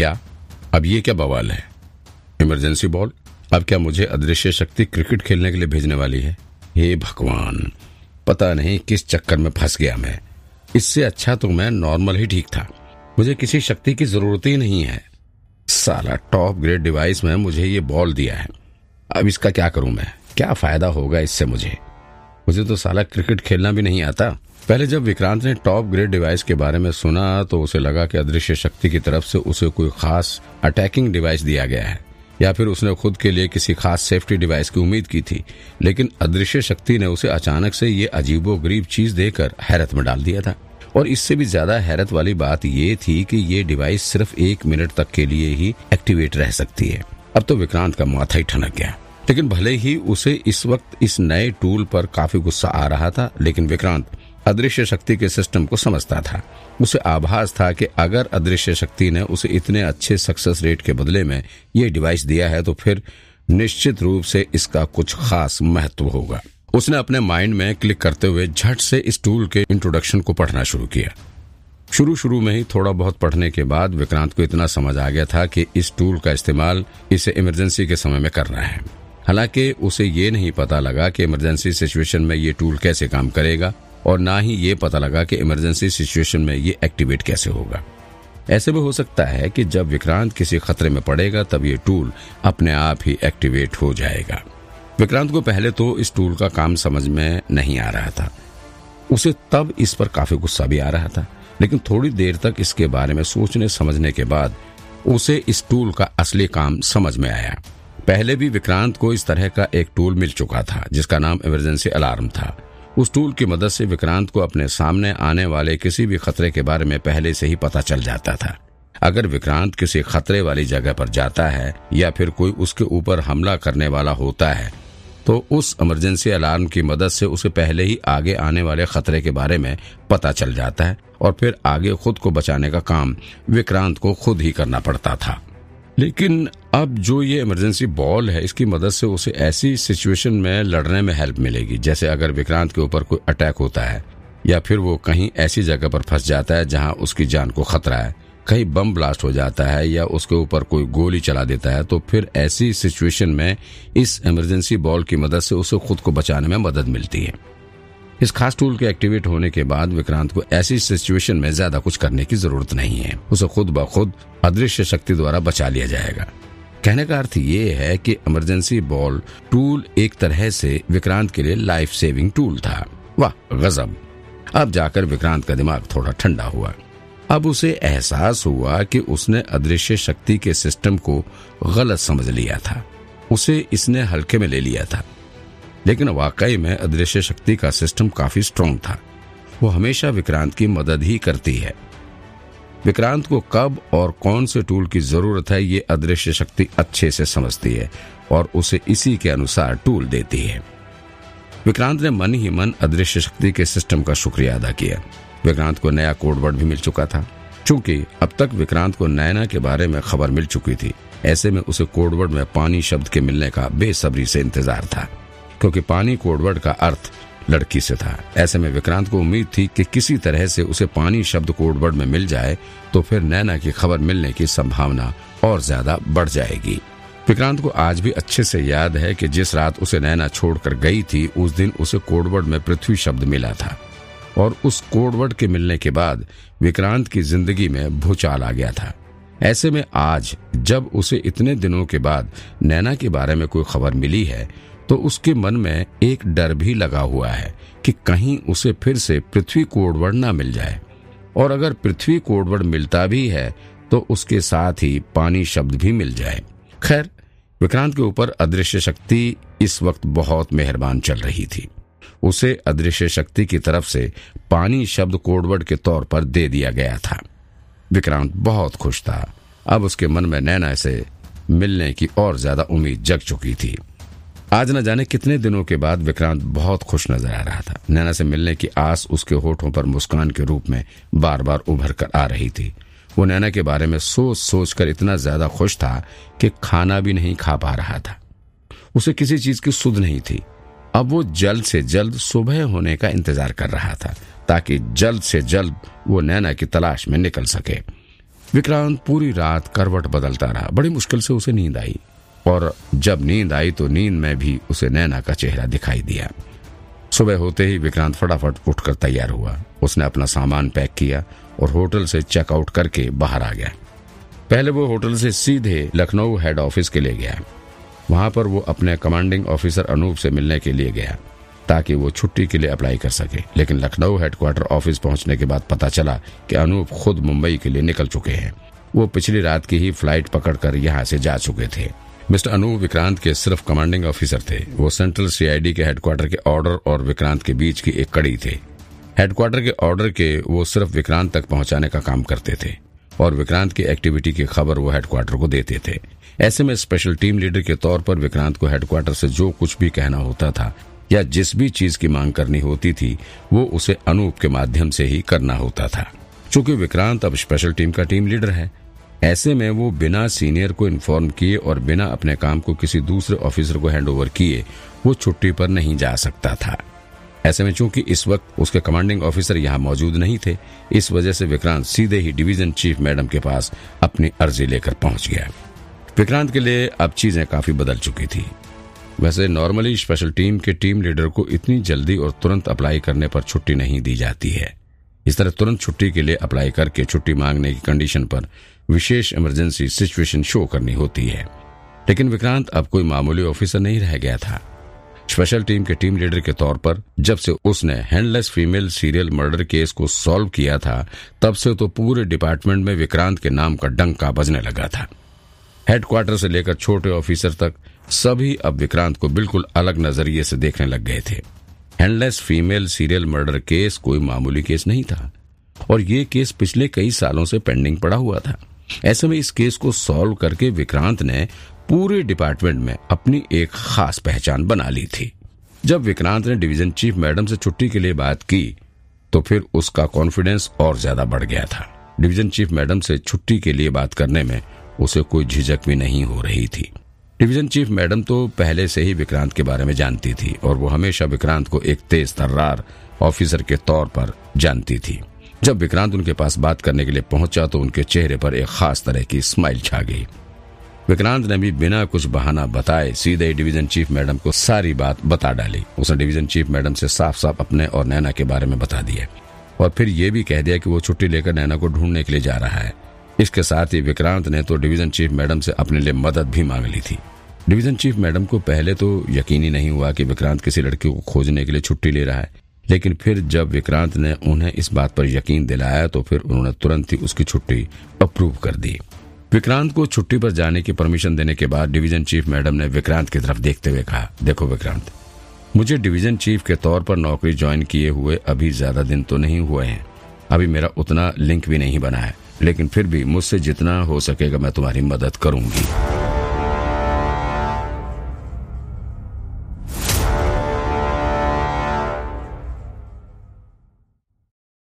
क्या? अब ये क्या बवाल है? इमरजेंसी बॉल अब क्या मुझे अदृश्य शक्ति क्रिकेट खेलने के लिए भेजने वाली है? हे भगवान, पता नहीं किस चक्कर में फंस गया मैं। इससे अच्छा तो मैं नॉर्मल ही ठीक था। मुझे किसी शक्ति की ज़रूरत ही नहीं है। साला टॉप ग्रेड डिवाइस में मुझे ये बॉल दिया है। अब इसका क्या करूँ मैं? क्या फ़ायदा होगा इससे मुझे? मुझे तो साला क्रिकेट खेलना भी नहीं आता। पहले जब विक्रांत ने टॉप ग्रेड डिवाइस के बारे में सुना तो उसे लगा कि अदृश्य शक्ति की तरफ़ से उसे कोई खास अटैकिंग डिवाइस दिया गया है, या फिर उसने खुद के लिए किसी खास सेफ्टी डिवाइस की उम्मीद की थी। लेकिन अदृश्य शक्ति ने उसे अचानक से ये अजीबो गरीब चीज़ देकर हैरत में डाल दिया था। और इससे भी ज़्यादा हैरत वाली बात ये थी कि ये डिवाइस सिर्फ़ एक मिनट तक के लिए ही एक्टिवेट रह सकती है। अब तो विक्रांत का माथा ही ठनक गया। लेकिन भले ही उसे इस वक्त इस नए टूल पर काफ़ी गुस्सा आ रहा था, लेकिन विक्रांत अदृश्य शक्ति के सिस्टम को समझता था। उसे आभास था कि अगर अदृश्य शक्ति ने उसे इतने अच्छे सक्सेस रेट के बदले में ये डिवाइस दिया है तो फिर निश्चित रूप से इसका कुछ खास महत्व होगा। उसने अपने माइंड में क्लिक करते हुए झट से इस टूल के इंट्रोडक्शन को पढ़ना शुरू किया। शुरू शुरू में ही थोड़ा बहुत पढ़ने के बाद विक्रांत को इतना समझ आ गया था कि इस टूल का इस्तेमाल इसे इमरजेंसी के समय में करना है। हालाँकि उसे ये नहीं पता लगा कि इमरजेंसी सिचुएशन में ये टूल कैसे काम करेगा। और ना ही ये पता लगा कि इमरजेंसी सिचुएशन में ये एक्टिवेट कैसे होगा। ऐसे भी हो सकता है कि जब विक्रांत किसी खतरे में पड़ेगा, तब ये टूल अपने आप ही एक्टिवेट हो जाएगा। विक्रांत को पहले तो इस टूल का काम समझ में नहीं आ रहा था। उसे तब इस पर काफ़ी गुस्सा भी आ रहा था, लेकिन थोड़ी देर तक इसके बारे में सोचने समझने के बाद उसे इस टूल का असली काम समझ में आया। पहले भी विक्रांत को इस तरह का एक टूल मिल चुका था, जिसका नाम इमरजेंसी अलार्म था। उस टूल की मदद से विक्रांत को अपने सामने आने वाले किसी भी खतरे के बारे में पहले से ही पता चल जाता था। अगर विक्रांत किसी खतरे वाली जगह पर जाता है या फिर कोई उसके ऊपर हमला करने वाला होता है तो उस इमरजेंसी अलार्म की मदद से उसे पहले ही आगे आने वाले खतरे के बारे में पता चल जाता है और फिर आगे खुद को बचाने का काम विक्रांत को खुद ही करना पड़ता था। लेकिन अब जो ये इमरजेंसी बॉल है, इसकी मदद से उसे ऐसी सिचुएशन में लड़ने में हेल्प मिलेगी। जैसे अगर विक्रांत के ऊपर कोई अटैक होता है, या फिर वो कहीं ऐसी जगह पर फंस जाता है जहाँ उसकी जान को खतरा है। कहीं बम ब्लास्ट हो जाता है या उसके ऊपर कोई गोली चला देता है तो फिर ऐसी सिचुएशन में इस इमरजेंसी बॉल की मदद से उसे खुद को बचाने में मदद मिलती है। इस खास टूल के एक्टिवेट होने के बाद विक्रांत को ऐसी सिचुएशन में ज़्यादा कुछ करने की ज़रूरत नहीं है। उसे खुद ब खुद अदृश्य शक्ति द्वारा बचा लिया जाएगा। कहने का अर्थ ये है कि इमरजेंसी बॉल टूल एक तरह से विक्रांत के लिए लाइफ सेविंग टूल था। वाह, गजब। अब जाकर विक्रांत का दिमाग थोड़ा ठंडा हुआ। अब उसे एहसास हुआ कि उसने अदृश्य शक्ति के सिस्टम को गलत समझ लिया था। उसे इसने हल्के में ले लिया था। लेकिन वाकई में अदृश्य शक्ति का सिस्टम काफ़ी स्ट्रांग था। वो हमेशा विक्रांत की मदद ही करती है। विक्रांत को कब और कौन से टूल की ज़रूरत है, ये अदृश्य शक्ति अच्छे से समझती है और उसे इसी के अनुसार टूल देती है। विक्रांत ने मन ही मन अदृश्य शक्ति के सिस्टम का शुक्रिया अदा किया। विक्रांत को नया कोडवर्ड भी मिल चुका था। चूँकि अब तक विक्रांत को नैना के बारे में खबर मिल चुकी थी, ऐसे में उसे कोडवर्ड में पानी शब्द के मिलने का बेसब्री से इंतज़ार था। क्योंकि पानी कोडवर्ड का अर्थ लड़की से था। ऐसे में विक्रांत को उम्मीद थी कि किसी तरह से उसे पानी शब्द कोडवर्ड में मिल जाए तो फिर नैना की खबर मिलने की संभावना और ज़्यादा बढ़ जाएगी। विक्रांत को आज भी अच्छे से याद है कि जिस रात उसे नैना छोड़कर गई थी, उस दिन उसे कोडवर्ड में पृथ्वी शब्द मिला था। और उस कोडवर्ड के मिलने के बाद विक्रांत की ज़िंदगी में भूचाल आ गया था। ऐसे में आज, जब उसे इतने दिनों के बाद नैना के बारे में कोई खबर मिली है तो उसके मन में एक डर भी लगा हुआ है कि कहीं उसे फिर से पृथ्वी कोडवर्ड ना मिल जाए। और अगर पृथ्वी कोडवर्ड मिलता भी है तो उसके साथ ही पानी शब्द भी मिल जाए। खैर, विक्रांत के ऊपर अदृश्य शक्ति इस वक्त बहुत मेहरबान चल रही थी। उसे अदृश्य शक्ति की तरफ़ से पानी शब्द कोडवर्ड के तौर पर दे दिया गया था। विक्रांत बहुत खुश था। अब उसके मन में नैना से मिलने की और ज़्यादा उम्मीद जग चुकी थी। आज न जाने कितने दिनों के बाद विक्रांत बहुत खुश नज़र आ रहा था। नैना से मिलने की आस उसके होठों पर मुस्कान के रूप में बार बार उभर कर आ रही थी। वो नैना के बारे में सोच सोच कर इतना ज़्यादा खुश था कि खाना भी नहीं खा पा रहा था। उसे किसी चीज़ की सुध नहीं थी। अब वो जल्द से जल्द सुबह होने का इंतज़ार कर रहा था, ताकि जल्द से जल्द वो नैना की तलाश में निकल सके। विक्रांत पूरी रात करवट बदलता रहा। बड़ी मुश्किल से उसे नींद आई। और जब नींद आई तो नींद में भी उसे नैना का चेहरा दिखाई दिया। सुबह होते ही विक्रांत फटाफट उठकर तैयार हुआ। उसने अपना सामान पैक किया और होटल से चेकआउट करके बाहर आ गया। पहले वो होटल से सीधे लखनऊ हेड ऑफ़िस के लिए गया। वहाँ पर वो अपने कमांडिंग ऑफिसर अनूप से मिलने के लिए गया, ताकि वो छुट्टी के लिए अप्लाई कर सके। लेकिन लखनऊ हेडक्वार्टर ऑफ़िस पहुँचने के बाद पता चला कि अनूप खुद मुंबई के लिए निकल चुके हैं। वो पिछली रात की ही फ़्लाइट पकड़कर यहाँ से जा चुके थे। मिस्टर अनूप विक्रांत के सिर्फ़ कमांडिंग ऑफिसर थे। वो सेंट्रल सीआईडी के हेडक्वार्टर के ऑर्डर और विक्रांत के बीच की एक कड़ी थे। हेडक्वार्टर के ऑर्डर के वो सिर्फ़ विक्रांत तक पहुँचाने का काम करते थे और विक्रांत की एक्टिविटी की खबर वो हेडक्वार्टर को देते थे। ऐसे में स्पेशल टीम लीडर के तौर पर विक्रांत को हेडक्वार्टर से जो कुछ भी कहना होता था या जिस भी चीज़ की मांग करनी होती थी, वो उसे अनूप के माध्यम से ही करना होता था। चूँकि विक्रांत अब स्पेशल टीम का टीम लीडर है ऐसे में वो बिना सीनियर को इन्फॉर्म किए और बिना अपने काम को किसी दूसरे ऑफिसर को हैंडओवर किए, वो छुट्टी पर नहीं जा सकता था। ऐसे में चूँकि इस वक्त उसके कमांडिंग ऑफिसर यहाँ मौजूद नहीं थे, इस वजह से विक्रांत सीधे ही डिवीज़न चीफ मैडम के पास अपनी अर्जी लेकर पहुँच गया। विक्रांत के लिए अब चीज़ें काफ़ी बदल चुकी थी। वैसे नॉर्मली स्पेशल टीम के टीम लीडर को इतनी जल्दी और तुरंत अप्लाई करने पर छुट्टी नहीं दी जाती है। इस तरह तुरंत छुट्टी के लिए अप्लाई करके छुट्टी मांगने की कंडीशन पर विशेष इमरजेंसी सिचुएशन शो करनी होती है। लेकिन विक्रांत अब कोई मामूली ऑफिसर नहीं रह गया था। स्पेशल टीम के टीम लीडर के तौर पर जब से उसने handless female serial murder case को सॉल्व किया था, तब से तो पूरे डिपार्टमेंट में विक्रांत के नाम का डंका बजने लगा था। हेडक्वार्टर से लेकर छोटे ऑफिसर तक सभी अब विक्रांत को बिल्कुल अलग नज़रिए से देखने लग गए थे। Handless female serial murder case कोई मामूली केस नहीं था। और ये केस पिछले कई सालों से पेंडिंग पड़ा हुआ था। ऐसे में इस केस को सॉल्व करके विक्रांत ने पूरे डिपार्टमेंट में अपनी एक खास पहचान बना ली थी। जब विक्रांत ने डिवीज़न चीफ मैडम से छुट्टी के लिए बात की तो फिर उसका कॉन्फिडेंस और ज़्यादा बढ़ गया था। डिवीज़न चीफ मैडम से छुट्टी के लिए बात करने में उसे कोई झिझक भी नहीं हो रही थी। डिवीज़न चीफ मैडम तो पहले से ही विक्रांत के बारे में जानती थी और वो हमेशा विक्रांत को एक तेज तर्रार ऑफिसर के तौर पर जानती थी। जब विक्रांत उनके पास बात करने के लिए पहुँचा तो उनके चेहरे पर एक खास तरह की स्माइल छा गई। विक्रांत ने भी बिना कुछ बहाना बताए सीधे ही डिवीज़न चीफ मैडम को सारी बात बता डाली। उसने डिवीज़न चीफ मैडम से साफ़ साफ़ अपने और नैना के बारे में बता दिया। और फिर ये भी कह दिया कि वो छुट्टी लेकर नैना को ढूँढने के लिए जा रहा है। इसके साथ ही विक्रांत ने तो डिवीज़न चीफ मैडम से अपने लिए मदद भी मांग ली थी। डिवीज़न चीफ मैडम को पहले तो यकीन ही नहीं हुआ कि विक्रांत किसी लड़की को खोजने के लिए छुट्टी ले रहा है। लेकिन फिर जब विक्रांत ने उन्हें इस बात पर यकीन दिलाया तो फिर उन्होंने तुरंत ही उसकी छुट्टी अप्रूव कर दी। विक्रांत को छुट्टी पर जाने की परमिशन देने के बाद डिवीज़न चीफ मैडम ने विक्रांत की तरफ़ देखते हुए कहा, देखो विक्रांत, मुझे डिवीज़न चीफ के तौर पर नौकरी ज्वाइन किए हुए अभी ज़्यादा दिन तो नहीं हुए हैं। अभी मेरा उतना लिंक भी नहीं बना है। लेकिन फिर भी मुझसे जितना हो सकेगा मैं तुम्हारी मदद करूँगी।